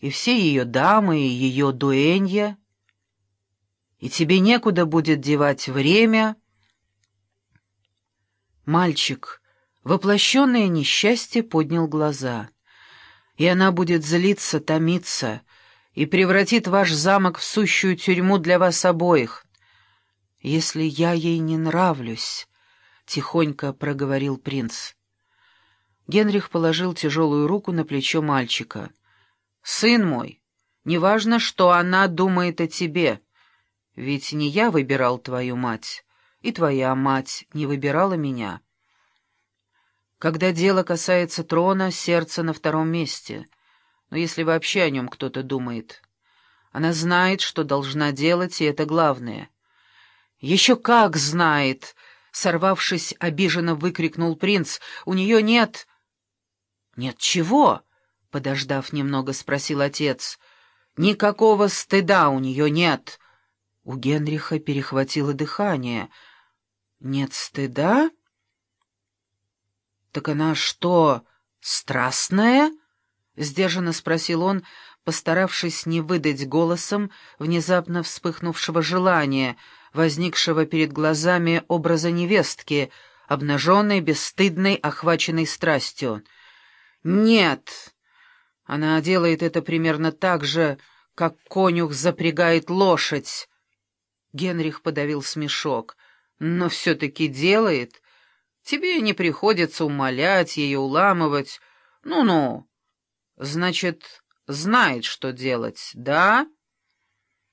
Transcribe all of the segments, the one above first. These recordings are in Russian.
и все ее дамы, и ее дуэнья, и тебе некуда будет девать время. Мальчик, воплощенное несчастье, поднял глаза, и она будет злиться, томиться, и превратит ваш замок в сущую тюрьму для вас обоих. Если я ей не нравлюсь, — тихонько проговорил принц. Генрих положил тяжелую руку на плечо мальчика. «Сын мой, неважно, что она думает о тебе, ведь не я выбирал твою мать, и твоя мать не выбирала меня. Когда дело касается трона, сердце на втором месте, но если вообще о нем кто-то думает. Она знает, что должна делать, и это главное». «Еще как знает!» — сорвавшись, обиженно выкрикнул принц. «У нее нет...» «Нет чего?» — подождав немного, спросил отец. «Никакого стыда у нее нет». У Генриха перехватило дыхание. «Нет стыда?» «Так она что, страстная?» — сдержанно спросил он, постаравшись не выдать голосом внезапно вспыхнувшего желания, возникшего перед глазами образа невестки, обнаженной, бесстыдной, охваченной страстью. «Нет!» Она делает это примерно так же, как конюх запрягает лошадь. Генрих подавил смешок. «Но все-таки делает. Тебе не приходится умолять ее, уламывать. Ну-ну. Значит, знает, что делать, да?»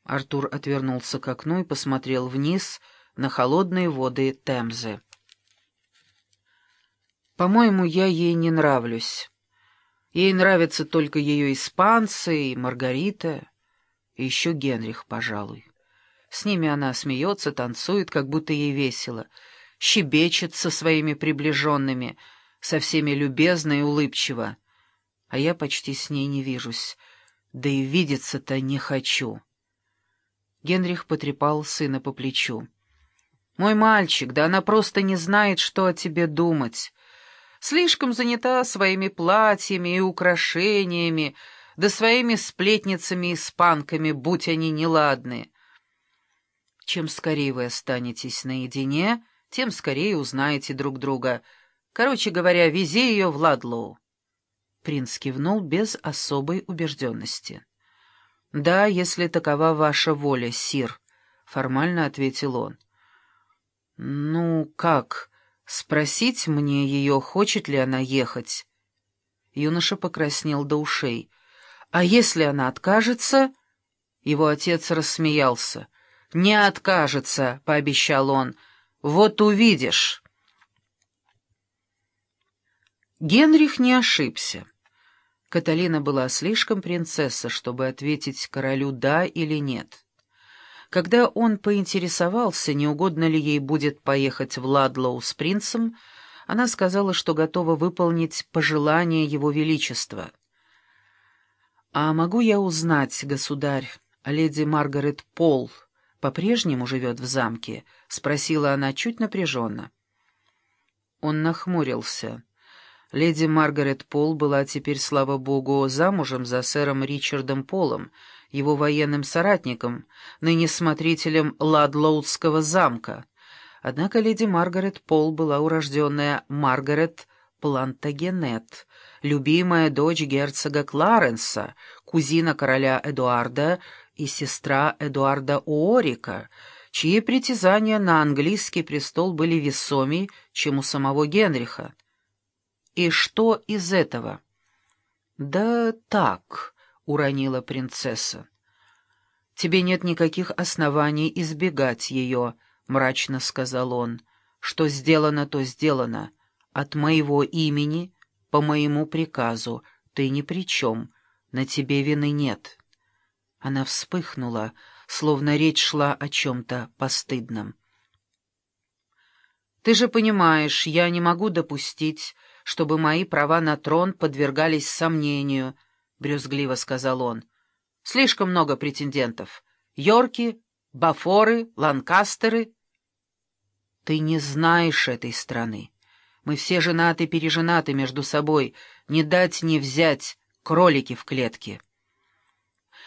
Артур отвернулся к окну и посмотрел вниз на холодные воды Темзы. «По-моему, я ей не нравлюсь». Ей нравятся только ее испанцы и Маргарита, и еще Генрих, пожалуй. С ними она смеется, танцует, как будто ей весело, щебечет со своими приближенными, со всеми любезно и улыбчиво. А я почти с ней не вижусь, да и видеться-то не хочу. Генрих потрепал сына по плечу. «Мой мальчик, да она просто не знает, что о тебе думать» слишком занята своими платьями и украшениями, да своими сплетницами-испанками, будь они неладны. Чем скорее вы останетесь наедине, тем скорее узнаете друг друга. Короче говоря, вези ее в Ладлоу. Принц кивнул без особой убежденности. «Да, если такова ваша воля, сир», — формально ответил он. «Ну, как?» Спросить мне ее, хочет ли она ехать. Юноша покраснел до ушей. А если она откажется? Его отец рассмеялся. «Не откажется», — пообещал он. «Вот увидишь». Генрих не ошибся. Каталина была слишком принцесса, чтобы ответить королю «да» или «нет». Когда он поинтересовался, не угодно ли ей будет поехать в Ладлоу с принцем, она сказала, что готова выполнить пожелание его величества. «А могу я узнать, государь, леди Маргарет Пол по-прежнему живет в замке?» — спросила она чуть напряженно. Он нахмурился. Леди Маргарет Пол была теперь, слава богу, замужем за сэром Ричардом Полом, его военным соратником, ныне смотрителем Ладлоудского замка. Однако леди Маргарет Пол была урожденная Маргарет Плантагенет, любимая дочь герцога Кларенса, кузина короля Эдуарда и сестра Эдуарда Уорика, чьи притязания на английский престол были весомей, чем у самого Генриха. И что из этого? Да так... — уронила принцесса. «Тебе нет никаких оснований избегать ее», — мрачно сказал он. «Что сделано, то сделано. От моего имени, по моему приказу, ты ни при чем, на тебе вины нет». Она вспыхнула, словно речь шла о чем-то постыдном. «Ты же понимаешь, я не могу допустить, чтобы мои права на трон подвергались сомнению», брюзгливо сказал он. «Слишком много претендентов. Йорки, Бафоры, Ланкастеры. Ты не знаешь этой страны. Мы все женаты-переженаты между собой. Не дать не взять, кролики в клетке».